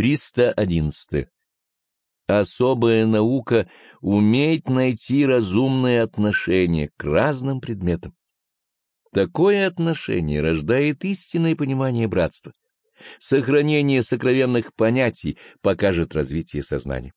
311. Особая наука — уметь найти разумное отношение к разным предметам. Такое отношение рождает истинное понимание братства. Сохранение сокровенных понятий покажет развитие сознания.